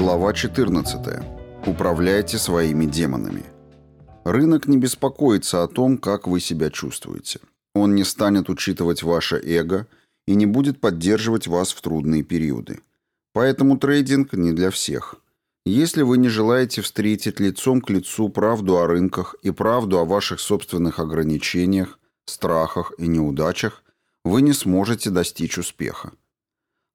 Глава 14. Управляйте своими демонами. Рынок не беспокоится о том, как вы себя чувствуете. Он не станет учитывать ваше эго и не будет поддерживать вас в трудные периоды. Поэтому трейдинг не для всех. Если вы не желаете встретить лицом к лицу правду о рынках и правду о ваших собственных ограничениях, страхах и неудачах, вы не сможете достичь успеха.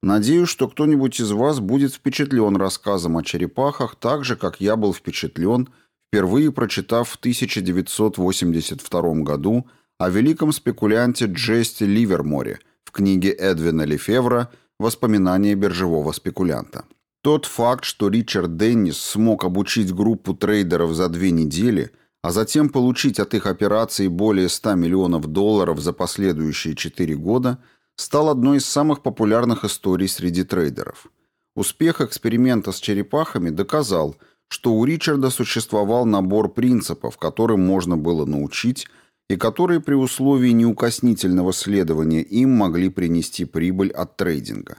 Надеюсь, что кто-нибудь из вас будет впечатлен рассказом о черепахах так же, как я был впечатлен, впервые прочитав в 1982 году о великом спекулянте Джесте Ливерморе в книге Эдвина Лефевра «Воспоминания биржевого спекулянта». Тот факт, что Ричард Деннис смог обучить группу трейдеров за две недели, а затем получить от их операций более 100 миллионов долларов за последующие четыре года – стал одной из самых популярных историй среди трейдеров. Успех эксперимента с черепахами доказал, что у Ричарда существовал набор принципов, которым можно было научить, и которые при условии неукоснительного следования им могли принести прибыль от трейдинга.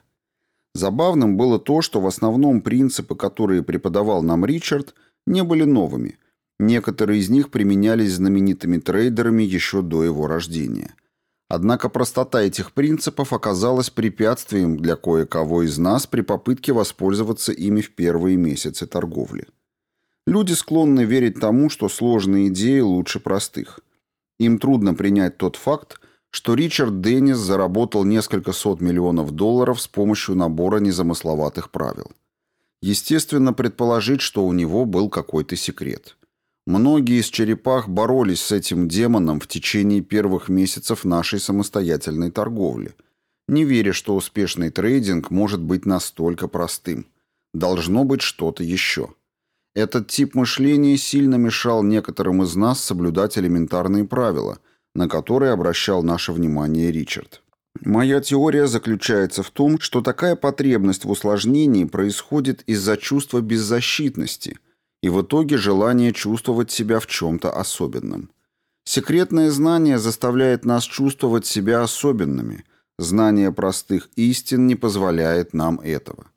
Забавным было то, что в основном принципы, которые преподавал нам Ричард, не были новыми. Некоторые из них применялись знаменитыми трейдерами еще до его рождения – Однако простота этих принципов оказалась препятствием для кое-кого из нас при попытке воспользоваться ими в первые месяцы торговли. Люди склонны верить тому, что сложные идеи лучше простых. Им трудно принять тот факт, что Ричард Деннис заработал несколько сот миллионов долларов с помощью набора незамысловатых правил. Естественно, предположить, что у него был какой-то секрет. Многие из черепах боролись с этим демоном в течение первых месяцев нашей самостоятельной торговли, не веря, что успешный трейдинг может быть настолько простым. Должно быть что-то еще. Этот тип мышления сильно мешал некоторым из нас соблюдать элементарные правила, на которые обращал наше внимание Ричард. Моя теория заключается в том, что такая потребность в усложнении происходит из-за чувства беззащитности – и в итоге желание чувствовать себя в чем-то особенном. Секретное знание заставляет нас чувствовать себя особенными. Знание простых истин не позволяет нам этого.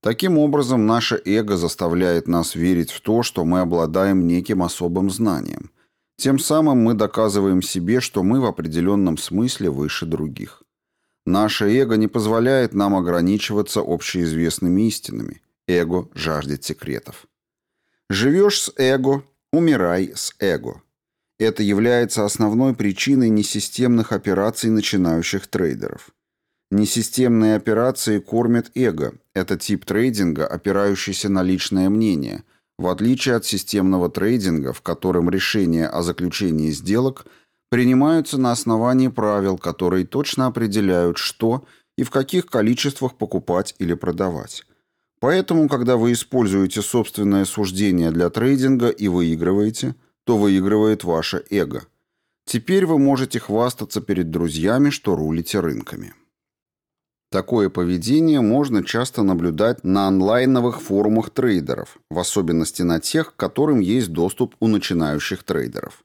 Таким образом, наше эго заставляет нас верить в то, что мы обладаем неким особым знанием. Тем самым мы доказываем себе, что мы в определенном смысле выше других. Наше эго не позволяет нам ограничиваться общеизвестными истинами. Эго жаждет секретов. Живешь с эго, умирай с эго. Это является основной причиной несистемных операций начинающих трейдеров. Несистемные операции кормят эго. Это тип трейдинга, опирающийся на личное мнение, в отличие от системного трейдинга, в котором решения о заключении сделок принимаются на основании правил, которые точно определяют, что и в каких количествах покупать или продавать. Поэтому, когда вы используете собственное суждение для трейдинга и выигрываете, то выигрывает ваше эго. Теперь вы можете хвастаться перед друзьями, что рулите рынками. Такое поведение можно часто наблюдать на онлайновых форумах трейдеров, в особенности на тех, к которым есть доступ у начинающих трейдеров.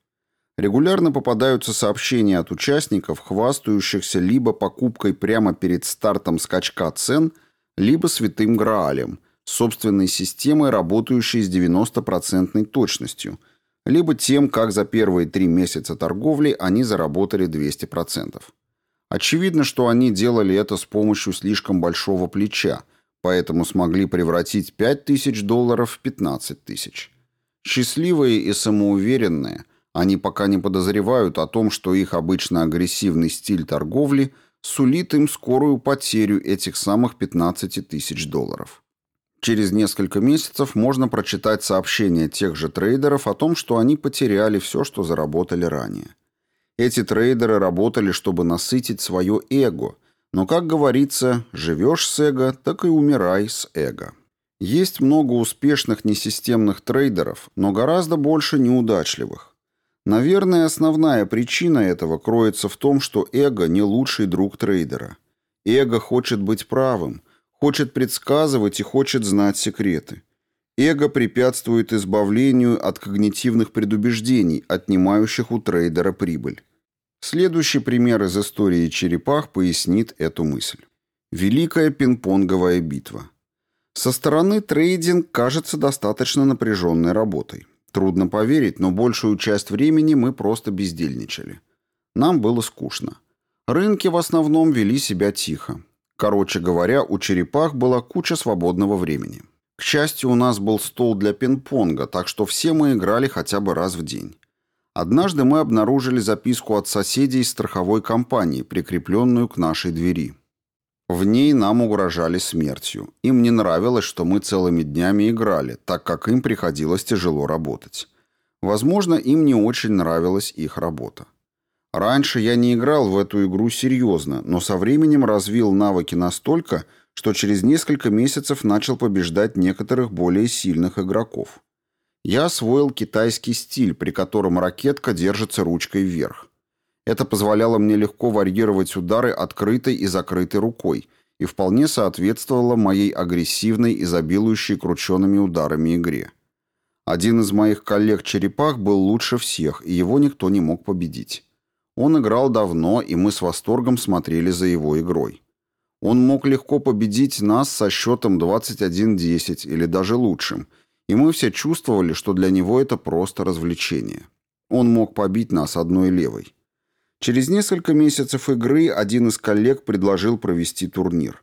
Регулярно попадаются сообщения от участников, хвастающихся либо покупкой прямо перед стартом скачка цен – либо святым Граалем, собственной системой, работающей с 90% точностью, либо тем, как за первые три месяца торговли они заработали 200%. Очевидно, что они делали это с помощью слишком большого плеча, поэтому смогли превратить 5000 долларов в 15 тысяч. Счастливые и самоуверенные, они пока не подозревают о том, что их обычно агрессивный стиль торговли сулит им скорую потерю этих самых 15 тысяч долларов. Через несколько месяцев можно прочитать сообщения тех же трейдеров о том, что они потеряли все, что заработали ранее. Эти трейдеры работали, чтобы насытить свое эго, но, как говорится, живешь с эго, так и умирай с эго. Есть много успешных несистемных трейдеров, но гораздо больше неудачливых. Наверное, основная причина этого кроется в том, что эго не лучший друг трейдера. Эго хочет быть правым, хочет предсказывать и хочет знать секреты. Эго препятствует избавлению от когнитивных предубеждений, отнимающих у трейдера прибыль. Следующий пример из истории черепах пояснит эту мысль. Великая пинг-понговая битва. Со стороны трейдинг кажется достаточно напряженной работой. Трудно поверить, но большую часть времени мы просто бездельничали. Нам было скучно. Рынки в основном вели себя тихо. Короче говоря, у черепах была куча свободного времени. К счастью, у нас был стол для пинг-понга, так что все мы играли хотя бы раз в день. Однажды мы обнаружили записку от соседей страховой компании, прикрепленную к нашей двери. В ней нам угрожали смертью. Им не нравилось, что мы целыми днями играли, так как им приходилось тяжело работать. Возможно, им не очень нравилась их работа. Раньше я не играл в эту игру серьезно, но со временем развил навыки настолько, что через несколько месяцев начал побеждать некоторых более сильных игроков. Я освоил китайский стиль, при котором ракетка держится ручкой вверх. Это позволяло мне легко варьировать удары открытой и закрытой рукой и вполне соответствовало моей агрессивной, изобилующей крученными ударами игре. Один из моих коллег-черепах был лучше всех, и его никто не мог победить. Он играл давно, и мы с восторгом смотрели за его игрой. Он мог легко победить нас со счетом 21-10 или даже лучшим, и мы все чувствовали, что для него это просто развлечение. Он мог побить нас одной левой. Через несколько месяцев игры один из коллег предложил провести турнир.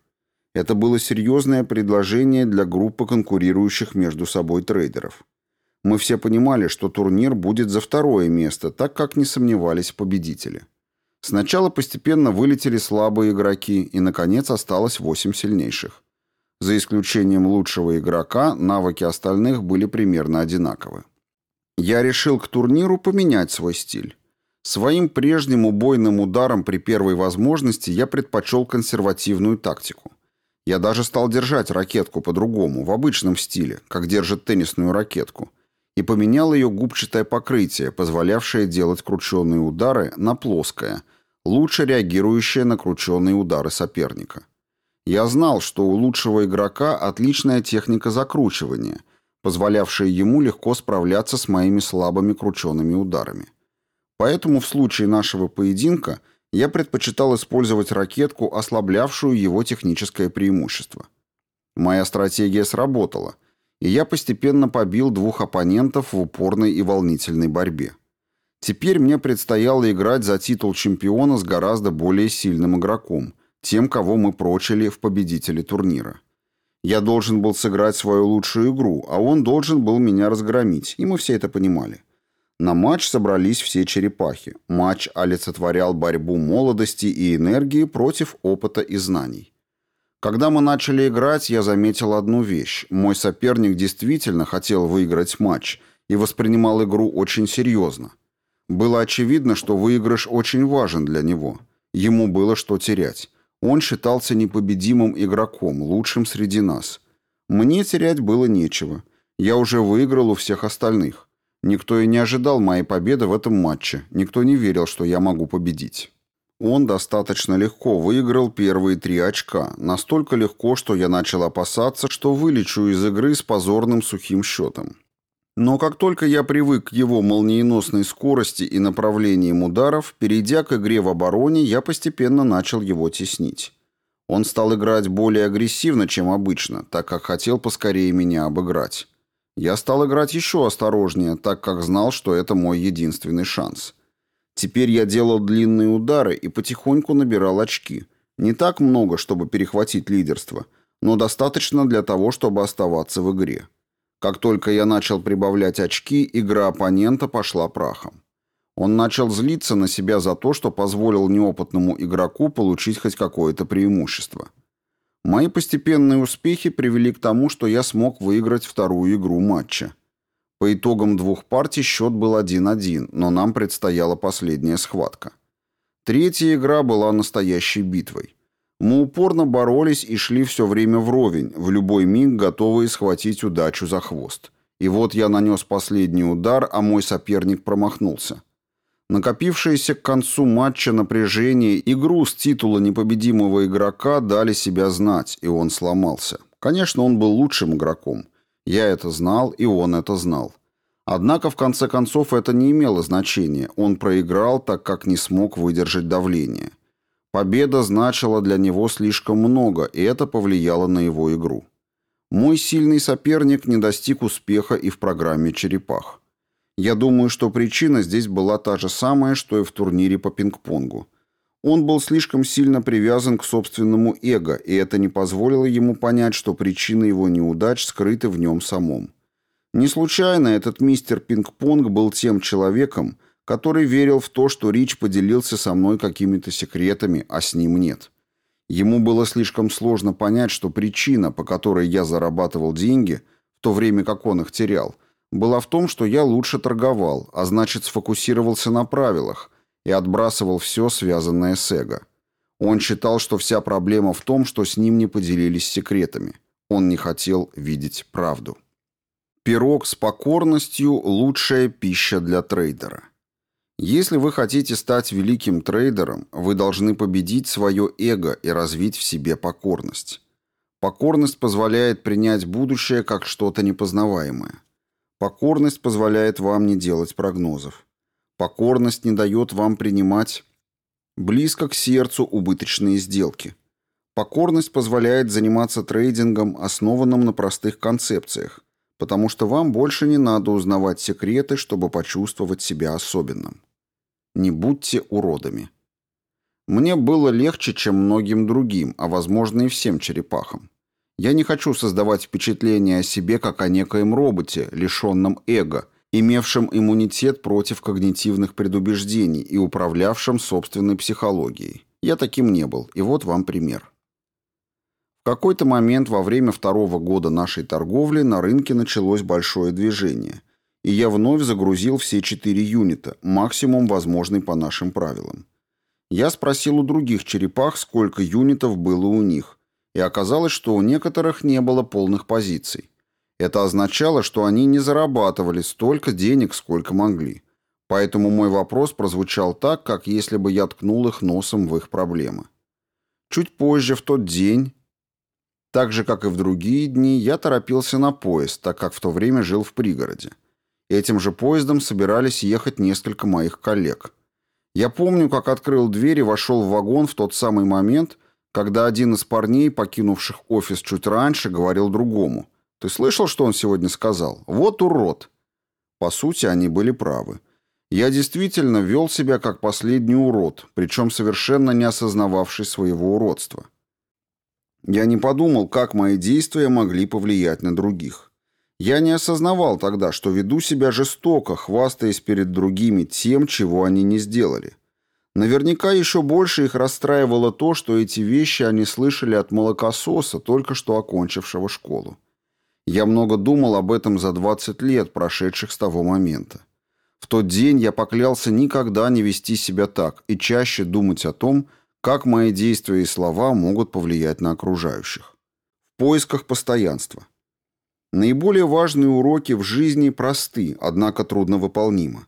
Это было серьезное предложение для группы конкурирующих между собой трейдеров. Мы все понимали, что турнир будет за второе место, так как не сомневались в победителе. Сначала постепенно вылетели слабые игроки, и, наконец, осталось восемь сильнейших. За исключением лучшего игрока, навыки остальных были примерно одинаковы. Я решил к турниру поменять свой стиль. Своим прежним убойным ударом при первой возможности я предпочел консервативную тактику. Я даже стал держать ракетку по-другому, в обычном стиле, как держит теннисную ракетку – и поменял ее губчатое покрытие, позволявшее делать крученные удары на плоское, лучше реагирующее на крученные удары соперника. Я знал, что у лучшего игрока отличная техника закручивания, позволявшая ему легко справляться с моими слабыми крученными ударами. Поэтому в случае нашего поединка я предпочитал использовать ракетку, ослаблявшую его техническое преимущество. Моя стратегия сработала – и я постепенно побил двух оппонентов в упорной и волнительной борьбе. Теперь мне предстояло играть за титул чемпиона с гораздо более сильным игроком, тем, кого мы прочили в победителе турнира. Я должен был сыграть свою лучшую игру, а он должен был меня разгромить, и мы все это понимали. На матч собрались все черепахи. Матч олицетворял борьбу молодости и энергии против опыта и знаний. Когда мы начали играть, я заметил одну вещь. Мой соперник действительно хотел выиграть матч и воспринимал игру очень серьезно. Было очевидно, что выигрыш очень важен для него. Ему было что терять. Он считался непобедимым игроком, лучшим среди нас. Мне терять было нечего. Я уже выиграл у всех остальных. Никто и не ожидал моей победы в этом матче. Никто не верил, что я могу победить. Он достаточно легко выиграл первые три очка, настолько легко, что я начал опасаться, что вылечу из игры с позорным сухим счетом. Но как только я привык к его молниеносной скорости и направлениям ударов, перейдя к игре в обороне, я постепенно начал его теснить. Он стал играть более агрессивно, чем обычно, так как хотел поскорее меня обыграть. Я стал играть еще осторожнее, так как знал, что это мой единственный шанс. Теперь я делал длинные удары и потихоньку набирал очки. Не так много, чтобы перехватить лидерство, но достаточно для того, чтобы оставаться в игре. Как только я начал прибавлять очки, игра оппонента пошла прахом. Он начал злиться на себя за то, что позволил неопытному игроку получить хоть какое-то преимущество. Мои постепенные успехи привели к тому, что я смог выиграть вторую игру матча. По итогам двух партий счет был 1-1, но нам предстояла последняя схватка. Третья игра была настоящей битвой. Мы упорно боролись и шли все время вровень, в любой миг готовые схватить удачу за хвост. И вот я нанес последний удар, а мой соперник промахнулся. Накопившееся к концу матча напряжение и груз титула непобедимого игрока дали себя знать, и он сломался. Конечно, он был лучшим игроком. Я это знал, и он это знал. Однако, в конце концов, это не имело значения. Он проиграл, так как не смог выдержать давление. Победа значила для него слишком много, и это повлияло на его игру. Мой сильный соперник не достиг успеха и в программе «Черепах». Я думаю, что причина здесь была та же самая, что и в турнире по пинг-понгу. Он был слишком сильно привязан к собственному эго, и это не позволило ему понять, что причина его неудач скрыта в нем самом. Не случайно этот мистер Пинг-Понг был тем человеком, который верил в то, что Рич поделился со мной какими-то секретами, а с ним нет. Ему было слишком сложно понять, что причина, по которой я зарабатывал деньги, в то время как он их терял, была в том, что я лучше торговал, а значит сфокусировался на правилах и отбрасывал все, связанное с эго. Он считал, что вся проблема в том, что с ним не поделились секретами. Он не хотел видеть правду. Пирог с покорностью – лучшая пища для трейдера. Если вы хотите стать великим трейдером, вы должны победить свое эго и развить в себе покорность. Покорность позволяет принять будущее как что-то непознаваемое. Покорность позволяет вам не делать прогнозов. Покорность не дает вам принимать близко к сердцу убыточные сделки. Покорность позволяет заниматься трейдингом, основанным на простых концепциях, потому что вам больше не надо узнавать секреты, чтобы почувствовать себя особенным. Не будьте уродами. Мне было легче, чем многим другим, а возможно и всем черепахам. Я не хочу создавать впечатление о себе как о некоем роботе, лишенном эго, имевшем иммунитет против когнитивных предубеждений и управлявшем собственной психологией. Я таким не был, и вот вам пример. В какой-то момент во время второго года нашей торговли на рынке началось большое движение – и я вновь загрузил все четыре юнита, максимум возможный по нашим правилам. Я спросил у других черепах, сколько юнитов было у них, и оказалось, что у некоторых не было полных позиций. Это означало, что они не зарабатывали столько денег, сколько могли. Поэтому мой вопрос прозвучал так, как если бы я ткнул их носом в их проблемы. Чуть позже, в тот день, так же, как и в другие дни, я торопился на поезд, так как в то время жил в пригороде. Этим же поездом собирались ехать несколько моих коллег. Я помню, как открыл дверь и вошел в вагон в тот самый момент, когда один из парней, покинувших офис чуть раньше, говорил другому. «Ты слышал, что он сегодня сказал? Вот урод!» По сути, они были правы. Я действительно вел себя как последний урод, причем совершенно не осознававший своего уродства. Я не подумал, как мои действия могли повлиять на других. Я не осознавал тогда, что веду себя жестоко, хвастаясь перед другими тем, чего они не сделали. Наверняка еще больше их расстраивало то, что эти вещи они слышали от молокососа, только что окончившего школу. Я много думал об этом за 20 лет, прошедших с того момента. В тот день я поклялся никогда не вести себя так и чаще думать о том, как мои действия и слова могут повлиять на окружающих. В поисках постоянства. Наиболее важные уроки в жизни просты, однако трудновыполнимы.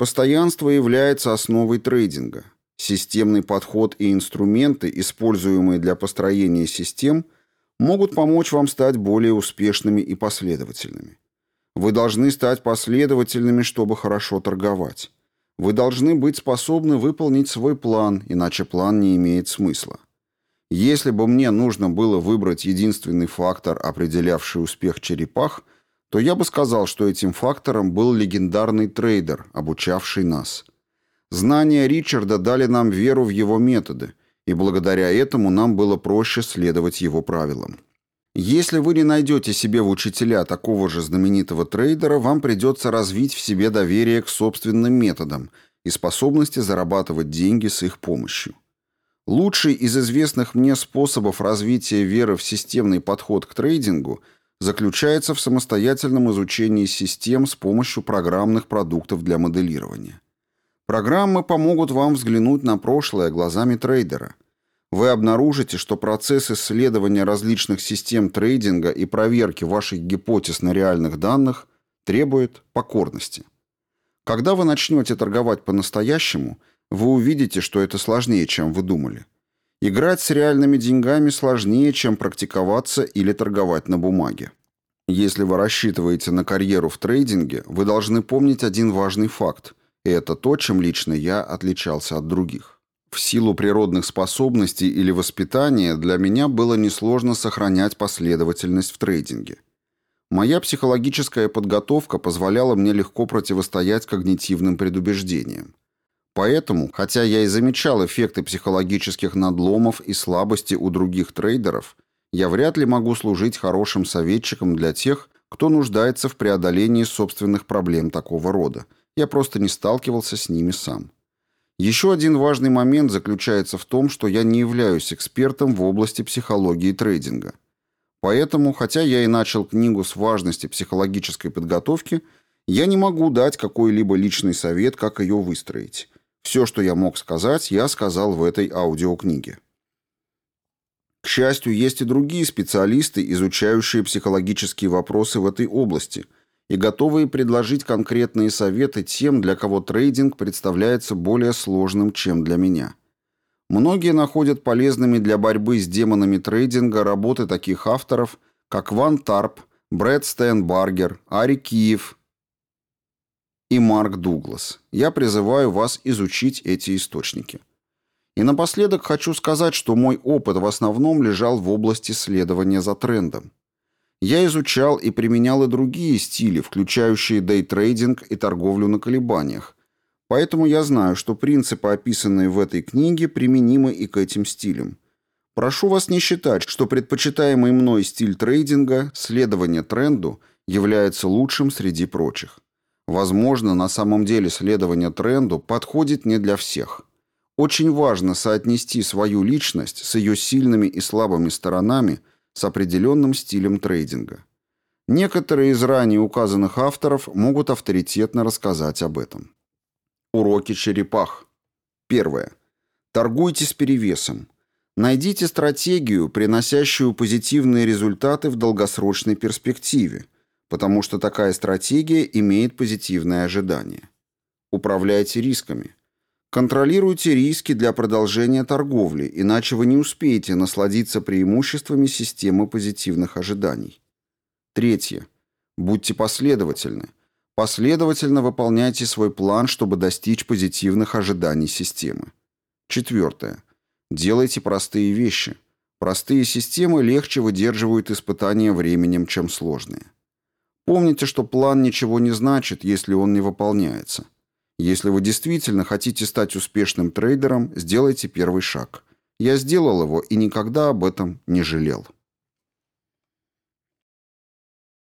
Постоянство является основой трейдинга. Системный подход и инструменты, используемые для построения систем, могут помочь вам стать более успешными и последовательными. Вы должны стать последовательными, чтобы хорошо торговать. Вы должны быть способны выполнить свой план, иначе план не имеет смысла. Если бы мне нужно было выбрать единственный фактор, определявший успех черепах, то я бы сказал, что этим фактором был легендарный трейдер, обучавший нас. Знания Ричарда дали нам веру в его методы, и благодаря этому нам было проще следовать его правилам. Если вы не найдете себе в учителя такого же знаменитого трейдера, вам придется развить в себе доверие к собственным методам и способности зарабатывать деньги с их помощью. Лучший из известных мне способов развития веры в системный подход к трейдингу заключается в самостоятельном изучении систем с помощью программных продуктов для моделирования. Программы помогут вам взглянуть на прошлое глазами трейдера. Вы обнаружите, что процесс исследования различных систем трейдинга и проверки ваших гипотез на реальных данных требует покорности. Когда вы начнете торговать по-настоящему – вы увидите, что это сложнее, чем вы думали. Играть с реальными деньгами сложнее, чем практиковаться или торговать на бумаге. Если вы рассчитываете на карьеру в трейдинге, вы должны помнить один важный факт, и это то, чем лично я отличался от других. В силу природных способностей или воспитания для меня было несложно сохранять последовательность в трейдинге. Моя психологическая подготовка позволяла мне легко противостоять когнитивным предубеждениям. Поэтому, хотя я и замечал эффекты психологических надломов и слабости у других трейдеров, я вряд ли могу служить хорошим советчиком для тех, кто нуждается в преодолении собственных проблем такого рода. Я просто не сталкивался с ними сам. Еще один важный момент заключается в том, что я не являюсь экспертом в области психологии трейдинга. Поэтому, хотя я и начал книгу с важности психологической подготовки, я не могу дать какой-либо личный совет, как ее выстроить. Все, что я мог сказать, я сказал в этой аудиокниге. К счастью, есть и другие специалисты, изучающие психологические вопросы в этой области – и готовые предложить конкретные советы тем, для кого трейдинг представляется более сложным, чем для меня. Многие находят полезными для борьбы с демонами трейдинга работы таких авторов, как Ван Тарп, Брэд Стенбаргер, Ари Киев и Марк Дуглас. Я призываю вас изучить эти источники. И напоследок хочу сказать, что мой опыт в основном лежал в области следования за трендом. Я изучал и применял и другие стили, включающие дейтрейдинг и торговлю на колебаниях. Поэтому я знаю, что принципы, описанные в этой книге, применимы и к этим стилям. Прошу вас не считать, что предпочитаемый мной стиль трейдинга, следование тренду, является лучшим среди прочих. Возможно, на самом деле следование тренду подходит не для всех. Очень важно соотнести свою личность с ее сильными и слабыми сторонами – с определенным стилем трейдинга. Некоторые из ранее указанных авторов могут авторитетно рассказать об этом. Уроки черепах. Первое. Торгуйте с перевесом. Найдите стратегию, приносящую позитивные результаты в долгосрочной перспективе, потому что такая стратегия имеет позитивное ожидание. Управляйте рисками. Контролируйте риски для продолжения торговли, иначе вы не успеете насладиться преимуществами системы позитивных ожиданий. Третье. Будьте последовательны. Последовательно выполняйте свой план, чтобы достичь позитивных ожиданий системы. Четвертое. Делайте простые вещи. Простые системы легче выдерживают испытания временем, чем сложные. Помните, что план ничего не значит, если он не выполняется. Если вы действительно хотите стать успешным трейдером, сделайте первый шаг. Я сделал его и никогда об этом не жалел.